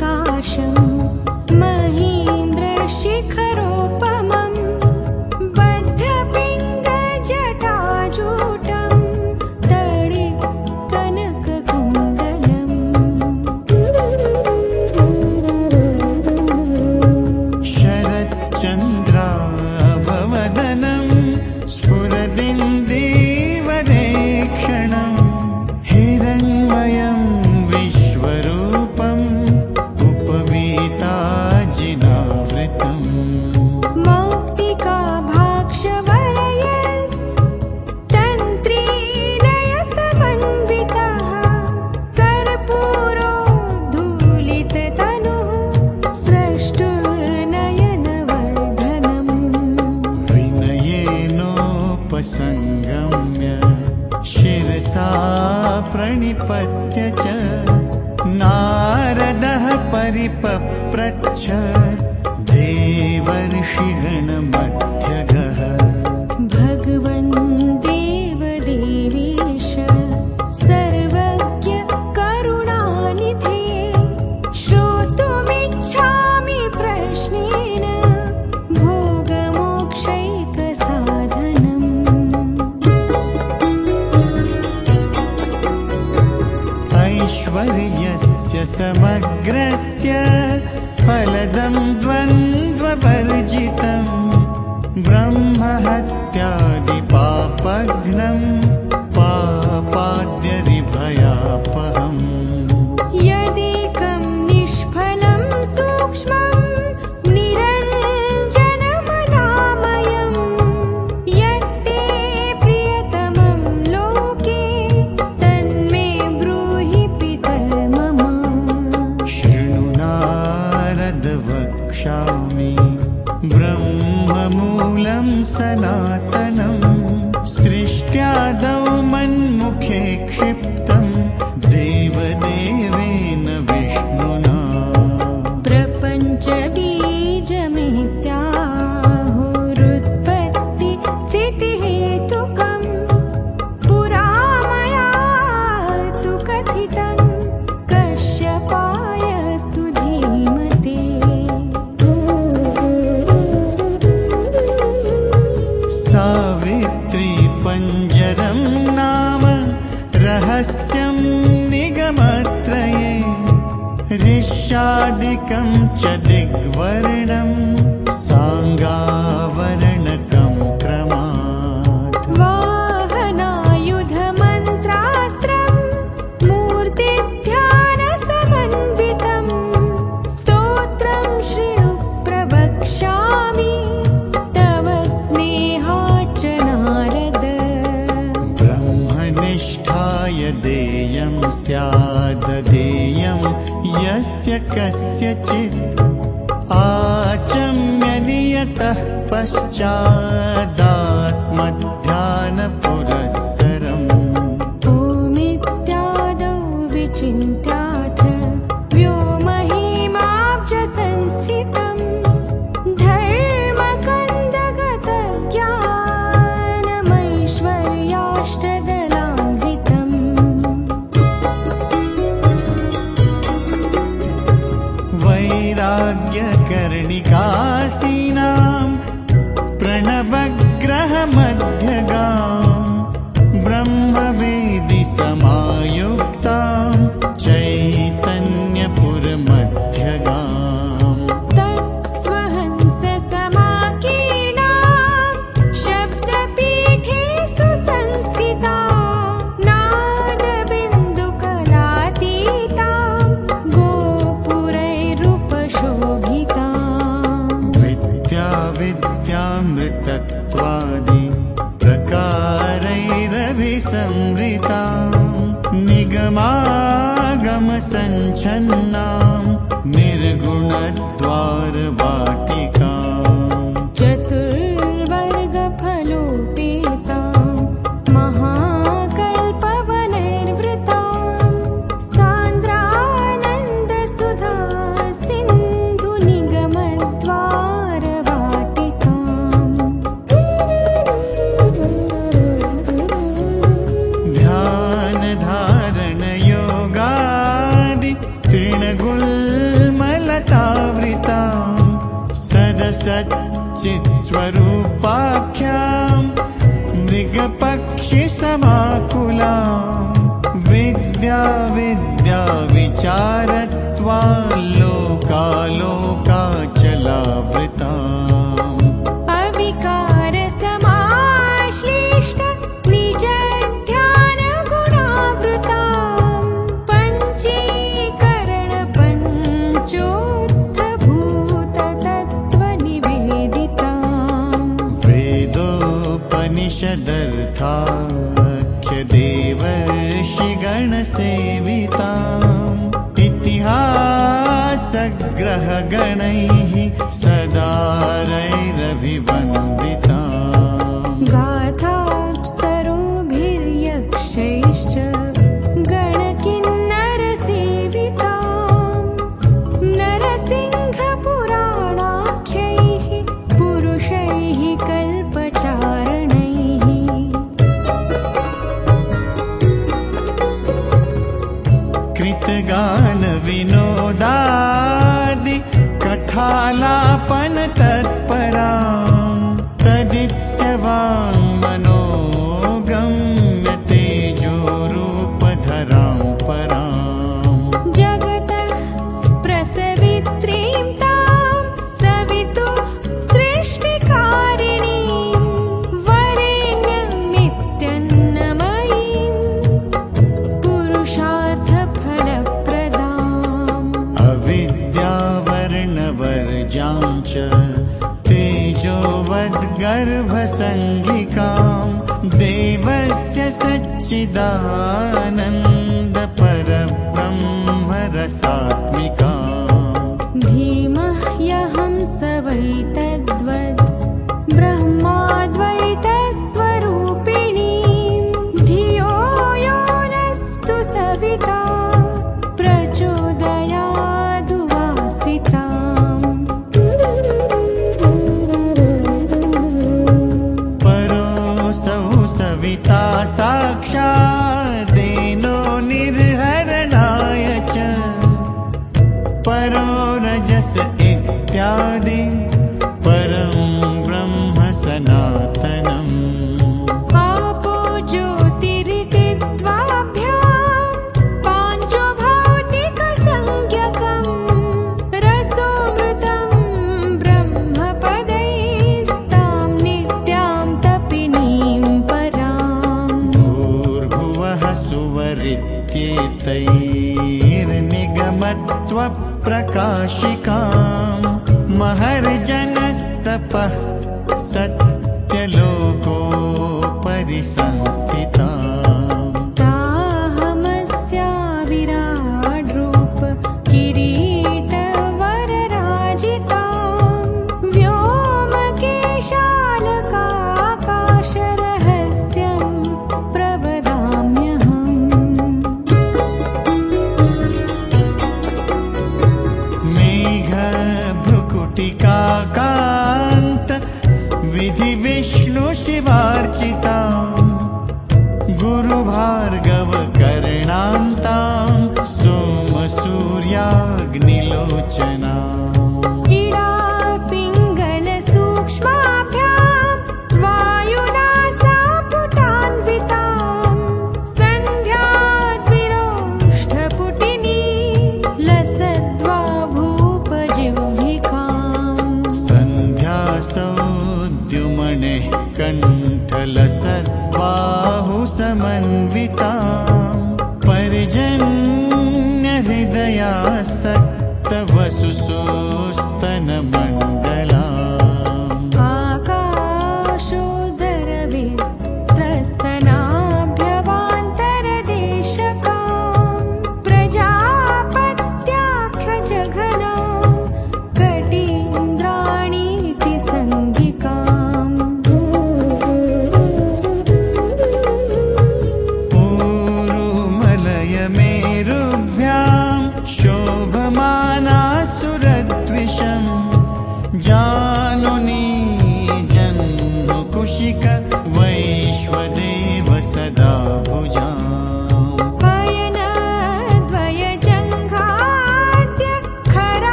शुद्धस्फटिकसङ्काशम् महीन्द्रशिखरोपमम् ऐश्वर्यस्य समग्रस्य फलदं द्वन्द्ववर्जितम् ब्रह्महत्यादिपापघ्नम् पापाद्यरिभयापहम् versteckt. लोका लोकाचलावृता अविकार समाशिष्ट निजागुणावृता पञ्चीकरणपञ्चोक्तभूतदत्वनिवेदिता सद्ग्रहगणैः सदारैरभिवन्दिता गाथा शिका महर्जनस्तपः सत्यलोकोपरि संस्थिता अग्निलोचना।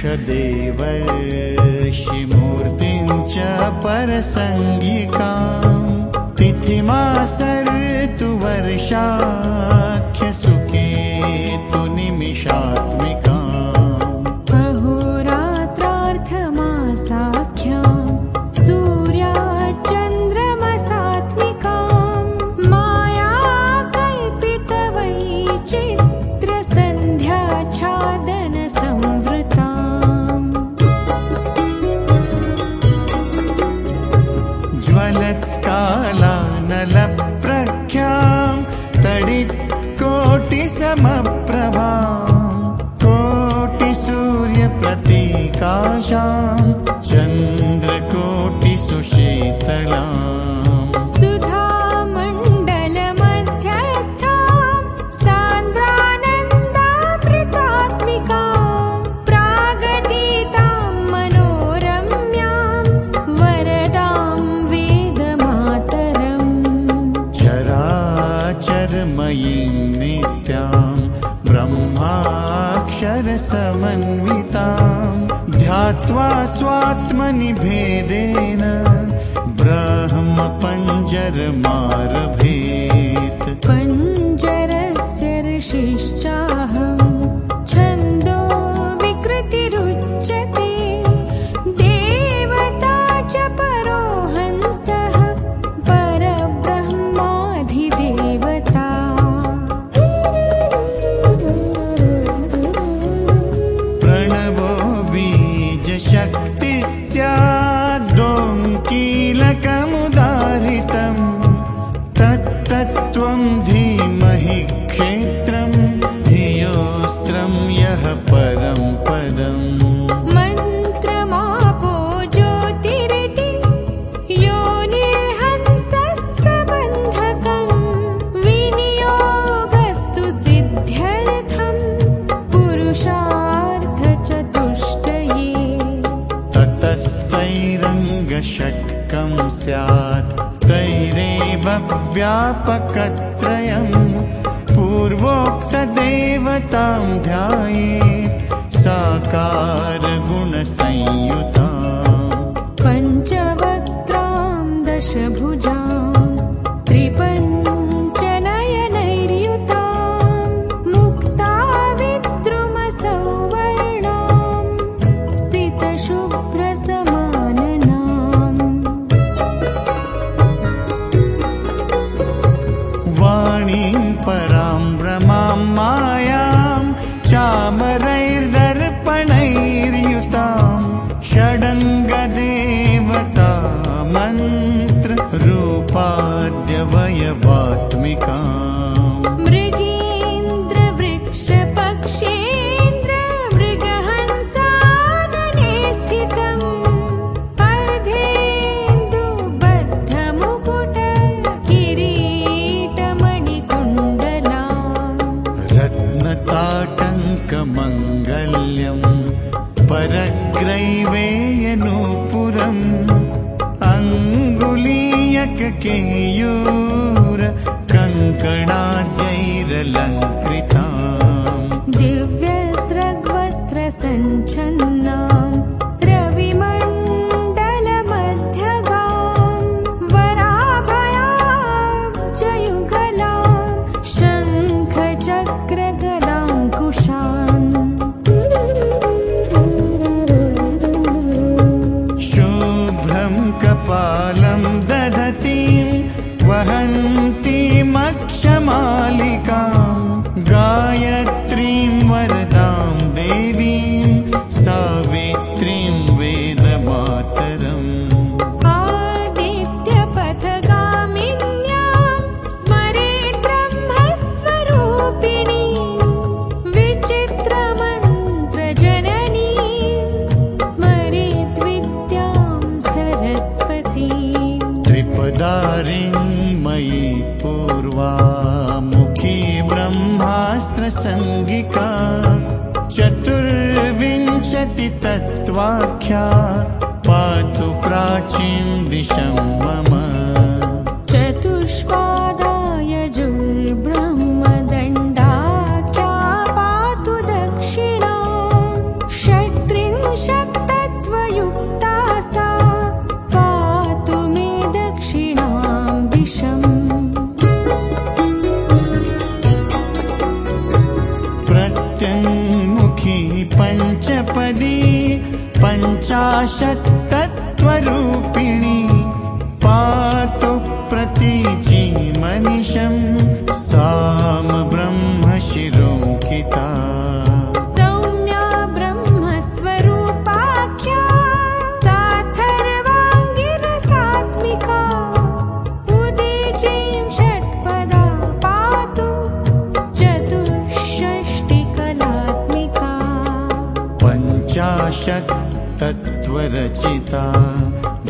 सदेवर्षिमूर्तिं च परसङ्गिकां तिथिमा सर्तु वर्षाख्यसुखे निमिषात् आकाशान् ज्ञात्वा स्वात्मनि भेदेन ब्रह्म पञ्जर मारभेत्। व्यापक वाणीं परां रमायाम् श्यामरैर्दर्पणैर्युताम् षडङ्गदेवता मन्त्ररूपाद्य केयोर् कङ्कणाद्यैरलङ्कृताम् दिव्यस्रग् पश्यत्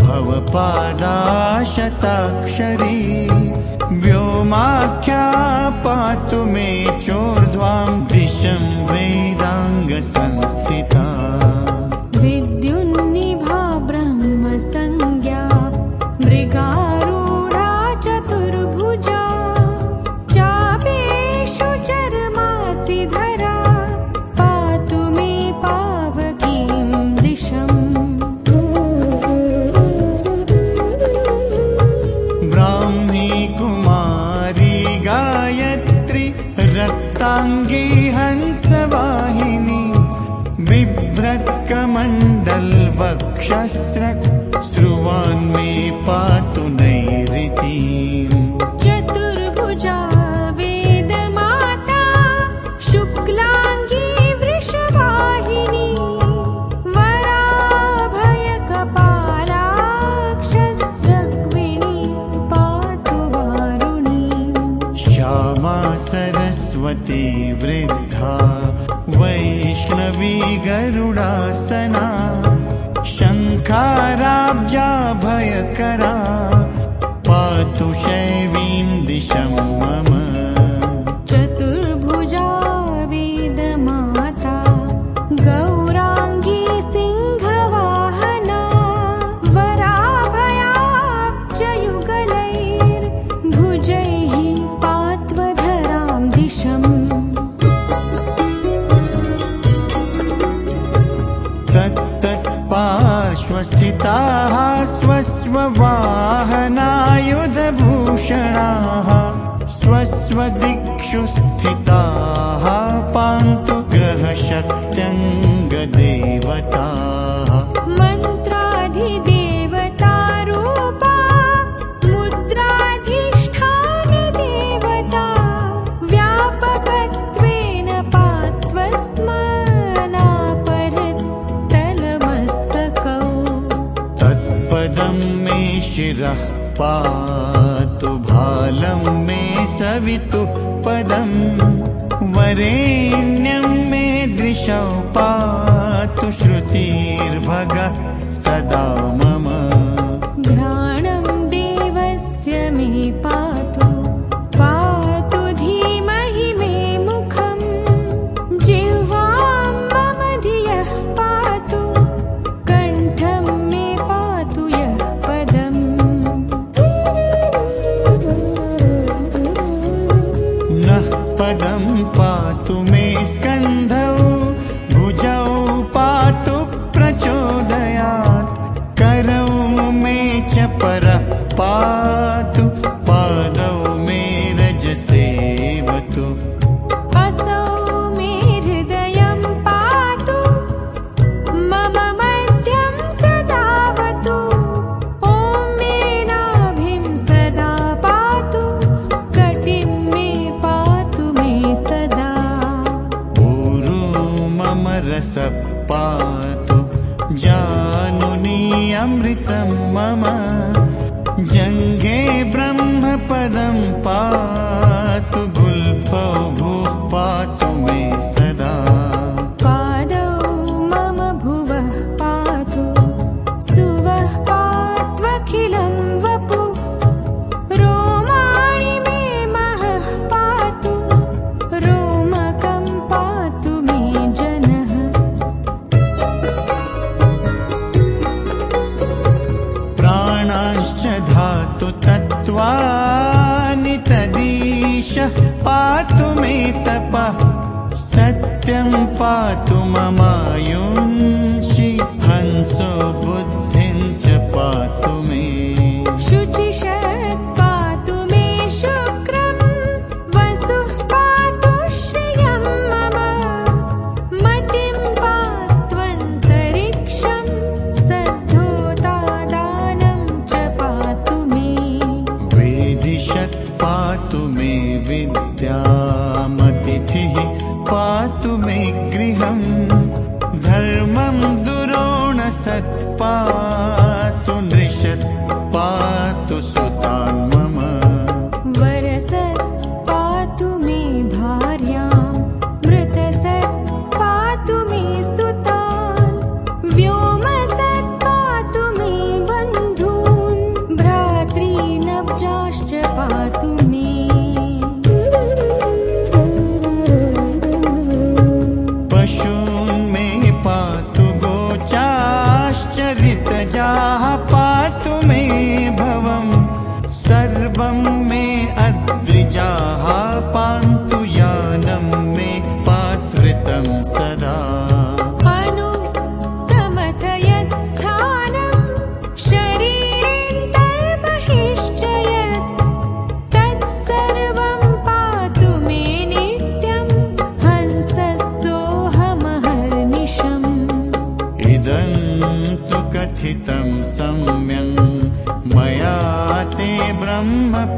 भवपादा शताक्षरी व्योमाख्या पातु मे चोर्ध्वां दिशं वेदाङ्गसंस्थिता। ल् वक्षस्रुवान् मे पातु नैरृति। चतुर्भुजा वेद शुक्लाङ्गी वृषभाहि वराभयक पातु वारुणी। श्यामा सरस्वती वृद्धा। वैष्णवी गरुडासना शङ्काराब्जाभयकरा दिक्षु स्थिताः पान्तु ग्रहशक्त्यङ्गदेवताः मन्त्राधिदेवतारूपा मुद्राधिष्ठा देवता व्यापकत्वेन पात्व तत्पदं मे शिरःपा तु भालं मे सवितु पदं वरेण्यं मे दृशौ पातु श्रुतिर्भग सदा मम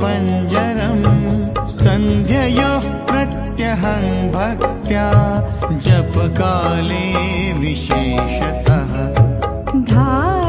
पञ्जरम् सन्ध्ययोः प्रत्यहं भक्त्या जपकाले विशेषतः। धा